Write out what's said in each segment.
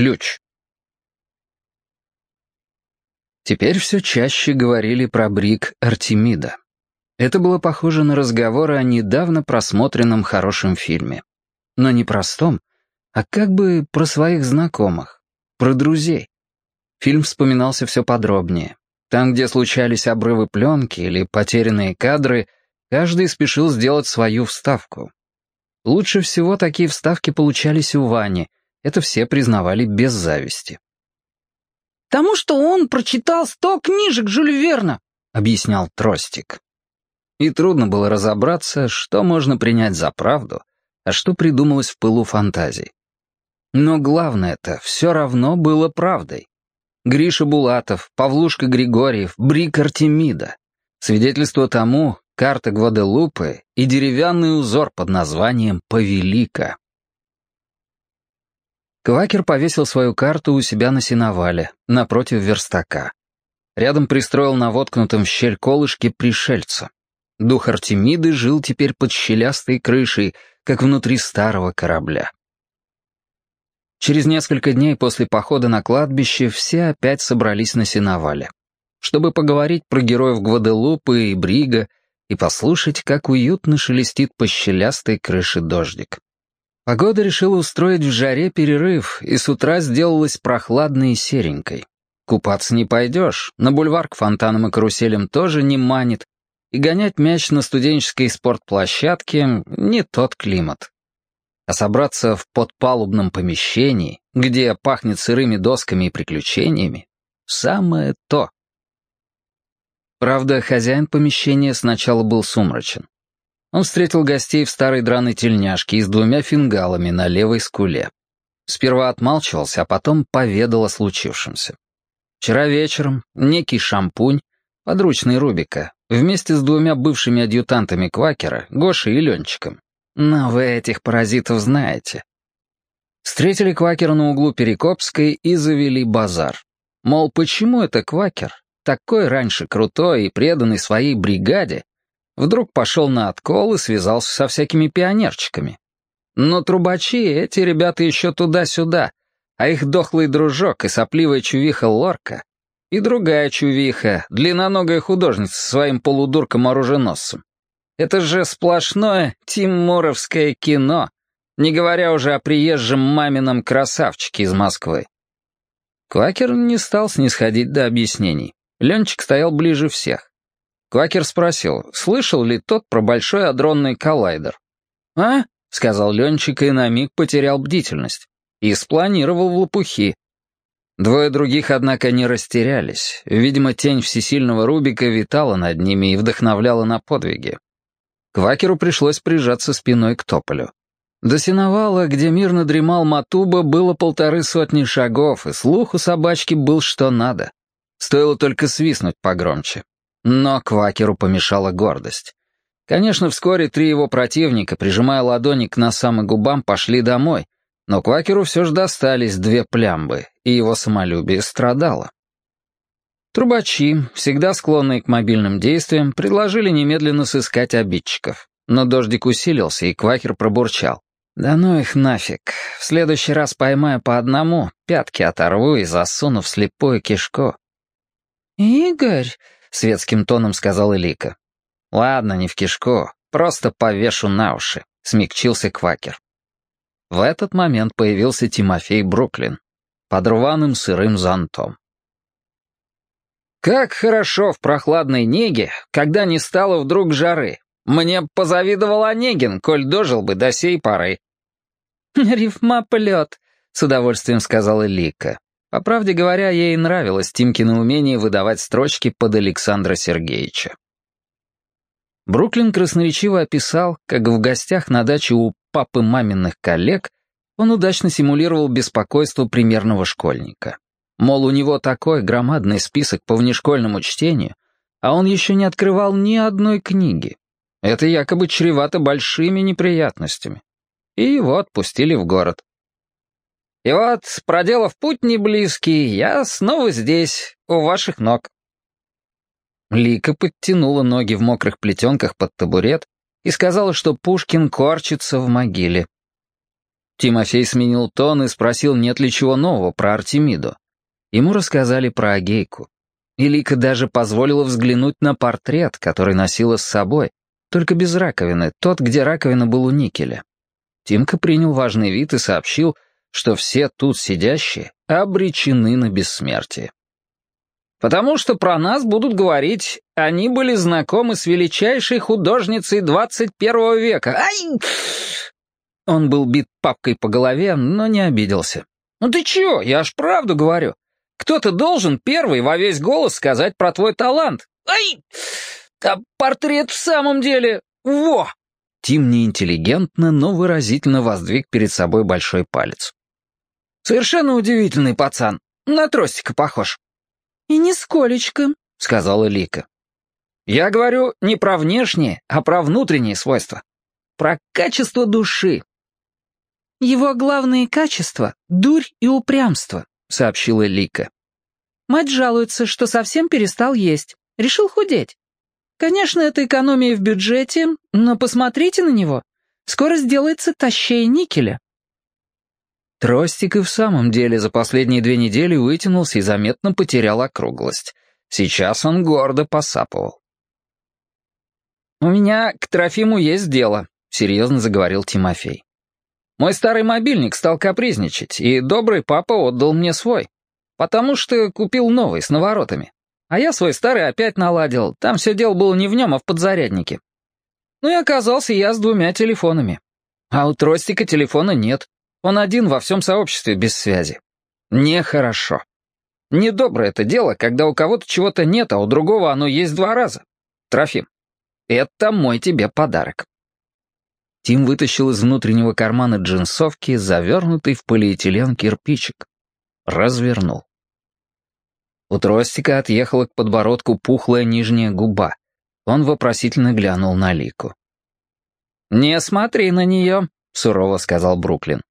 ключ. Теперь все чаще говорили про Брик Артемида. Это было похоже на разговоры о недавно просмотренном хорошем фильме. Но не простом, а как бы про своих знакомых, про друзей. Фильм вспоминался все подробнее. Там, где случались обрывы пленки или потерянные кадры, каждый спешил сделать свою вставку. Лучше всего такие вставки получались у Вани, это все признавали без зависти. «Потому что он прочитал сто книжек Жюль Верна», — объяснял Тростик. И трудно было разобраться, что можно принять за правду, а что придумалось в пылу фантазий. Но главное-то все равно было правдой. Гриша Булатов, Павлушка Григорьев, Брик Артемида. Свидетельство тому — карта Гваделупы и деревянный узор под названием «Повелика». Квакер повесил свою карту у себя на сеновале, напротив верстака. Рядом пристроил на воткнутом в щель колышке пришельца. Дух Артемиды жил теперь под щелястой крышей, как внутри старого корабля. Через несколько дней после похода на кладбище все опять собрались на сеновале, чтобы поговорить про героев Гваделупы и Брига и послушать, как уютно шелестит по щелястой крыше дождик. Погода решила устроить в жаре перерыв, и с утра сделалась прохладной и серенькой. Купаться не пойдешь, на бульвар к фонтанам и каруселям тоже не манит, и гонять мяч на студенческой спортплощадке — не тот климат а собраться в подпалубном помещении, где пахнет сырыми досками и приключениями, самое то. Правда, хозяин помещения сначала был сумрачен. Он встретил гостей в старой драной тельняшке и с двумя фингалами на левой скуле. Сперва отмалчивался, а потом поведал о случившемся. Вчера вечером некий шампунь, подручный Рубика, вместе с двумя бывшими адъютантами Квакера, Гошей и Ленчиком, но вы этих паразитов знаете. Встретили Квакера на углу Перекопской и завели базар. Мол, почему это Квакер, такой раньше крутой и преданный своей бригаде, вдруг пошел на откол и связался со всякими пионерчиками. Но трубачи, эти ребята еще туда-сюда, а их дохлый дружок и сопливая чувиха Лорка, и другая чувиха, длинноногая художница со своим полудурком-оруженосцем, это же сплошное тимуровское кино, не говоря уже о приезжем мамином красавчике из Москвы. Квакер не стал снисходить до объяснений. Ленчик стоял ближе всех. Квакер спросил, слышал ли тот про большой адронный коллайдер. «А?» — сказал Ленчик и на миг потерял бдительность. И спланировал в лопухи. Двое других, однако, не растерялись. Видимо, тень всесильного Рубика витала над ними и вдохновляла на подвиги. Квакеру пришлось прижаться спиной к тополю. До сеновала, где мирно дремал Матуба, было полторы сотни шагов, и слух у собачки был что надо. Стоило только свистнуть погромче. Но Квакеру помешала гордость. Конечно, вскоре три его противника, прижимая ладони к носам и губам, пошли домой, но Квакеру все же достались две плямбы, и его самолюбие страдало. Трубачи, всегда склонные к мобильным действиям, предложили немедленно сыскать обидчиков. Но дождик усилился, и Квакер пробурчал. «Да ну их нафиг. В следующий раз поймаю по одному, пятки оторву и засуну в слепую кишку». «Игорь», — светским тоном сказал Элика. «Ладно, не в кишку, просто повешу на уши», — смягчился Квакер. В этот момент появился Тимофей Бруклин под рваным сырым зонтом. Как хорошо в прохладной неге, когда не стало вдруг жары. Мне позавидовал Онегин, коль дожил бы до сей поры. «Рифмоплет», — с удовольствием сказала Лика. По правде говоря, ей нравилось Тимкино умение выдавать строчки под Александра Сергеевича. Бруклин красноречиво описал, как в гостях на даче у папы маминых коллег он удачно симулировал беспокойство примерного школьника. Мол, у него такой громадный список по внешкольному чтению, а он еще не открывал ни одной книги. Это якобы чревато большими неприятностями. И его отпустили в город. И вот, проделав путь неблизкий, я снова здесь, у ваших ног. Лика подтянула ноги в мокрых плетенках под табурет и сказала, что Пушкин корчится в могиле. Тимофей сменил тон и спросил, нет ли чего нового про Артемиду. Ему рассказали про Агейку. Илика даже позволила взглянуть на портрет, который носила с собой, только без раковины, тот, где раковина был у никеля. Тимка принял важный вид и сообщил, что все тут сидящие обречены на бессмертие. «Потому что про нас будут говорить, они были знакомы с величайшей художницей 21 века. Ай!» Он был бит папкой по голове, но не обиделся. «Ну ты чё, я аж правду говорю. Кто-то должен первый во весь голос сказать про твой талант. Ай! А портрет в самом деле... Во!» Тим неинтеллигентно, но выразительно воздвиг перед собой большой палец. «Совершенно удивительный пацан. На тростика похож». «И нисколечко», — сказала Лика. «Я говорю не про внешние, а про внутренние свойства. Про качество души». «Его главные качества — дурь и упрямство», — сообщила Лика. «Мать жалуется, что совсем перестал есть. Решил худеть. Конечно, это экономия в бюджете, но посмотрите на него. Скоро сделается тащей никеля. Тростик и в самом деле за последние две недели вытянулся и заметно потерял округлость. Сейчас он гордо посапывал. «У меня к Трофиму есть дело», — серьезно заговорил Тимофей. «Мой старый мобильник стал капризничать, и добрый папа отдал мне свой, потому что купил новый с наворотами. А я свой старый опять наладил, там все дело было не в нем, а в подзаряднике. Ну и оказался я с двумя телефонами. А у Тростика телефона нет. Он один во всем сообществе без связи. Нехорошо. Недоброе это дело, когда у кого-то чего-то нет, а у другого оно есть два раза. Трофим, это мой тебе подарок. Тим вытащил из внутреннего кармана джинсовки завернутый в полиэтилен кирпичик. Развернул. У Тростика отъехала к подбородку пухлая нижняя губа. Он вопросительно глянул на Лику. «Не смотри на нее», — сурово сказал Бруклин.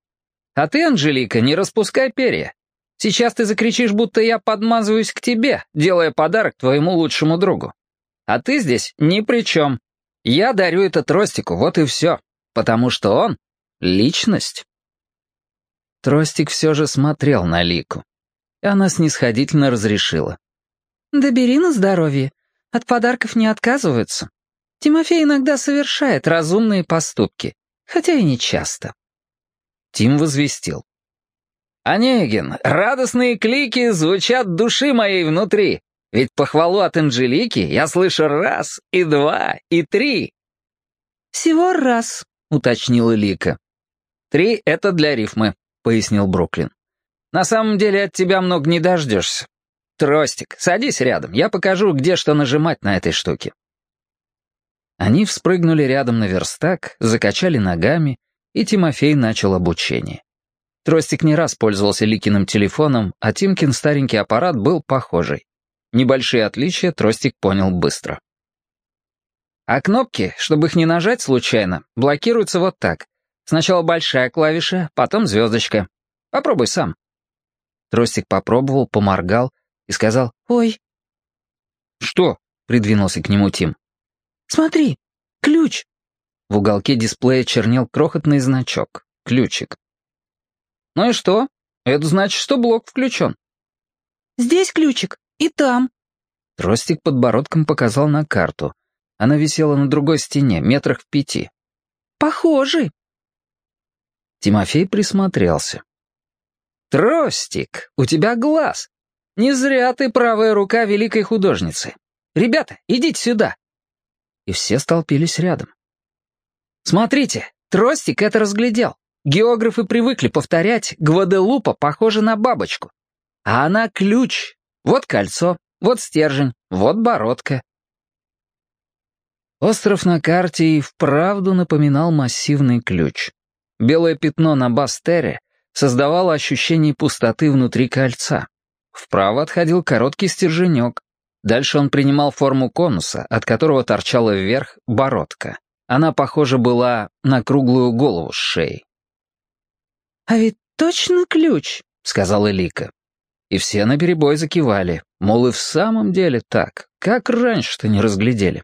«А ты, Анжелика, не распускай перья. Сейчас ты закричишь, будто я подмазываюсь к тебе, делая подарок твоему лучшему другу. А ты здесь ни при чем. Я дарю это Тростику, вот и все. Потому что он — личность». Тростик все же смотрел на Лику и она снисходительно разрешила. «Да бери на здоровье. От подарков не отказываются. Тимофей иногда совершает разумные поступки, хотя и не часто». Тим возвестил. «Онегин, радостные клики звучат души моей внутри, ведь похвалу от Анжелики я слышу раз, и два, и три». «Всего раз», — уточнила Лика. «Три — это для рифмы», — пояснил Бруклин. На самом деле от тебя много не дождешься. Тростик, садись рядом, я покажу, где что нажимать на этой штуке». Они вспрыгнули рядом на верстак, закачали ногами, и Тимофей начал обучение. Тростик не раз пользовался Ликиным телефоном, а Тимкин старенький аппарат был похожий. Небольшие отличия Тростик понял быстро. А кнопки, чтобы их не нажать случайно, блокируются вот так. Сначала большая клавиша, потом звездочка. Попробуй сам. Тростик попробовал, поморгал и сказал «Ой». «Что?» — придвинулся к нему Тим. «Смотри, ключ». В уголке дисплея чернел крохотный значок — ключик. «Ну и что? Это значит, что блок включен». «Здесь ключик, и там». Тростик подбородком показал на карту. Она висела на другой стене, метрах в пяти. «Похожий». Тимофей присмотрелся. «Тростик, у тебя глаз. Не зря ты правая рука великой художницы. Ребята, идите сюда». И все столпились рядом. «Смотрите, Тростик это разглядел. Географы привыкли повторять, Гваделупа похожа на бабочку. А она ключ. Вот кольцо, вот стержень, вот бородка». Остров на карте и вправду напоминал массивный ключ. Белое пятно на Бастере создавало ощущение пустоты внутри кольца. Вправо отходил короткий стерженек. Дальше он принимал форму конуса, от которого торчала вверх бородка. Она похожа была на круглую голову с шеей. «А ведь точно ключ», — сказала Лика. И все наперебой закивали, мол, и в самом деле так, как раньше-то не разглядели.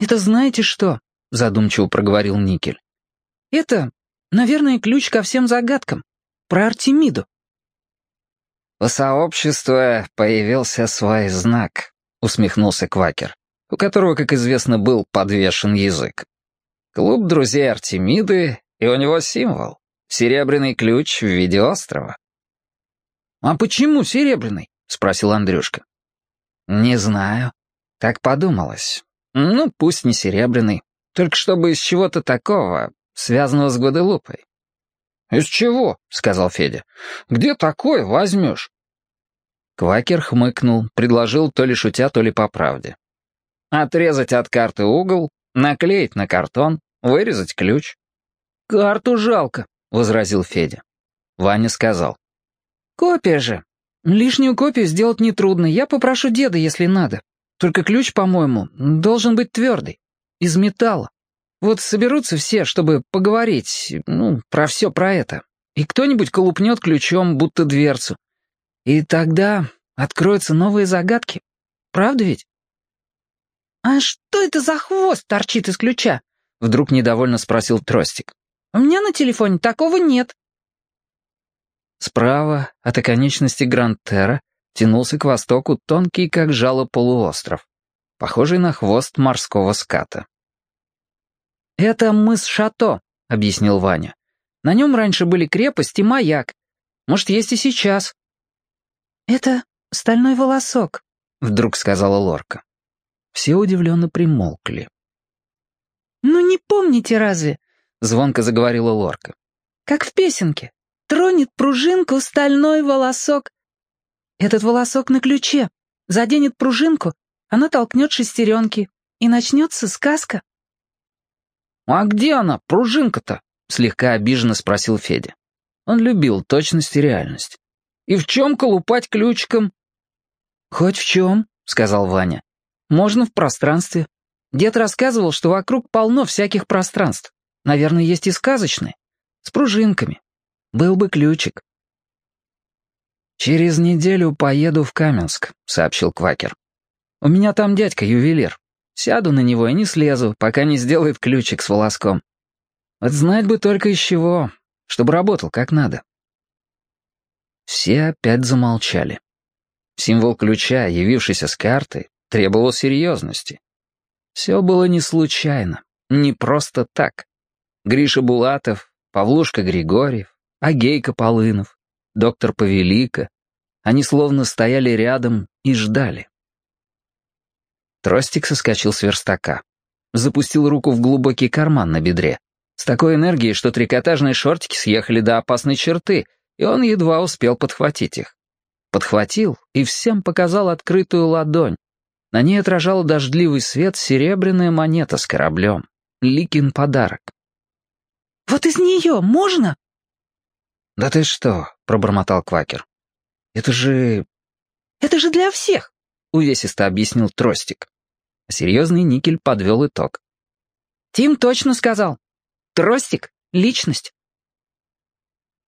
«Это знаете что?» — задумчиво проговорил Никель. «Это Наверное, ключ ко всем загадкам. Про Артемиду». «У сообщества появился свой знак», — усмехнулся Квакер, у которого, как известно, был подвешен язык. «Клуб друзей Артемиды, и у него символ — серебряный ключ в виде острова». «А почему серебряный?» — спросил Андрюшка. «Не знаю. Так подумалось. Ну, пусть не серебряный, только чтобы из чего-то такого, связанного с Гваделупой». «Из чего?» — сказал Федя. «Где такое возьмешь?» Квакер хмыкнул, предложил то ли шутя, то ли по правде. Отрезать от карты угол, наклеить на картон, вырезать ключ. «Карту жалко», — возразил Федя. Ваня сказал. «Копия же. Лишнюю копию сделать нетрудно, я попрошу деда, если надо. Только ключ, по-моему, должен быть твердый, из металла. Вот соберутся все, чтобы поговорить, ну, про все про это. И кто-нибудь колупнет ключом, будто дверцу. И тогда откроются новые загадки. Правда ведь? «А что это за хвост торчит из ключа?» Вдруг недовольно спросил Тростик. «У меня на телефоне такого нет». Справа, от оконечности Гранд-Терра, тянулся к востоку тонкий, как жало, полуостров, похожий на хвост морского ската. «Это мыс Шато», — объяснил Ваня. «На нем раньше были крепость и маяк. Может, есть и сейчас». «Это стальной волосок», — вдруг сказала Лорка. Все удивленно примолкли. «Ну не помните разве?» — звонко заговорила Лорка. «Как в песенке. Тронет пружинку стальной волосок. Этот волосок на ключе. Заденет пружинку, она толкнет шестеренки, и начнется сказка». «А где она, пружинка-то?» — слегка обиженно спросил Федя. Он любил точность и реальность. «И в чем колупать ключиком?» «Хоть в чем», — сказал Ваня. Можно в пространстве. Дед рассказывал, что вокруг полно всяких пространств. Наверное, есть и сказочные. С пружинками. Был бы ключик. «Через неделю поеду в Каменск», — сообщил Квакер. «У меня там дядька-ювелир. Сяду на него и не слезу, пока не сделает ключик с волоском. Вот знать бы только из чего, чтобы работал как надо». Все опять замолчали. Символ ключа, явившийся с карты, требовал серьезности. Все было не случайно, не просто так. Гриша Булатов, Павлушка Григорьев, Агейка Полынов, доктор Повелика. Они словно стояли рядом и ждали. Тростик соскочил с верстака. Запустил руку в глубокий карман на бедре. С такой энергией, что трикотажные шортики съехали до опасной черты, и он едва успел подхватить их. Подхватил и всем показал открытую ладонь, на ней отражал дождливый свет серебряная монета с кораблем. Ликин подарок. «Вот из нее можно?» «Да ты что?» — пробормотал Квакер. «Это же...» «Это же для всех!» — увесисто объяснил Тростик. Серьезный никель подвел итог. «Тим точно сказал. Тростик — личность.